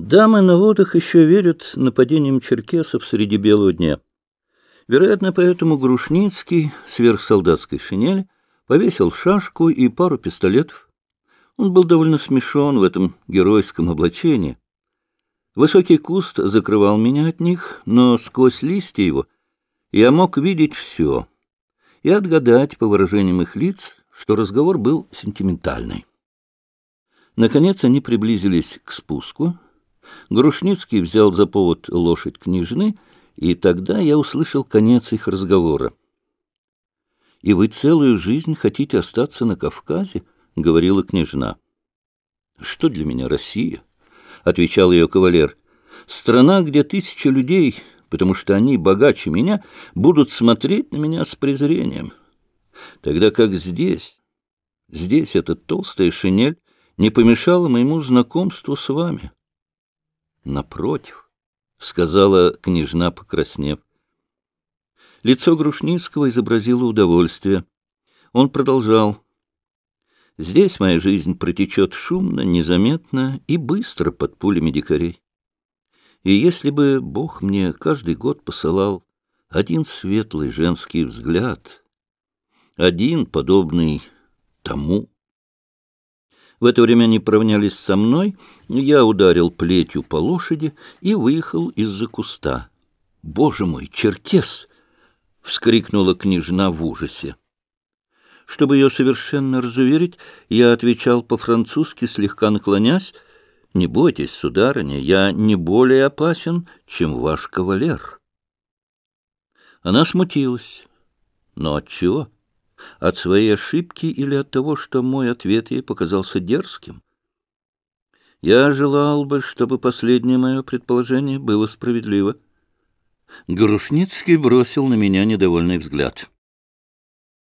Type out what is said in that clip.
Дамы на водах еще верят нападениям черкесов среди белого дня. Вероятно, поэтому Грушницкий, сверхсолдатской шинели, повесил шашку и пару пистолетов. Он был довольно смешон в этом геройском облачении. Высокий куст закрывал меня от них, но сквозь листья его я мог видеть все и отгадать по выражениям их лиц, что разговор был сентиментальный. Наконец они приблизились к спуску. Грушницкий взял за повод лошадь княжны, и тогда я услышал конец их разговора. — И вы целую жизнь хотите остаться на Кавказе? — говорила княжна. — Что для меня Россия? — отвечал ее кавалер. — Страна, где тысячи людей, потому что они богаче меня, будут смотреть на меня с презрением. Тогда как здесь... Здесь эта толстая шинель не помешала моему знакомству с вами. — Напротив, — сказала княжна, покраснев. Лицо Грушницкого изобразило удовольствие. Он продолжал. Здесь моя жизнь протечет шумно, незаметно и быстро под пулями дикарей. И если бы Бог мне каждый год посылал один светлый женский взгляд, один подобный тому. В это время они поравнялись со мной, я ударил плетью по лошади и выехал из-за куста. «Боже мой, черкес!» — вскрикнула княжна в ужасе. Чтобы ее совершенно разуверить, я отвечал по-французски, слегка наклонясь, «Не бойтесь, сударыня, я не более опасен, чем ваш кавалер». Она смутилась. Но от чего? От своей ошибки или от того, что мой ответ ей показался дерзким? Я желал бы, чтобы последнее мое предположение было справедливо. Грушницкий бросил на меня недовольный взгляд.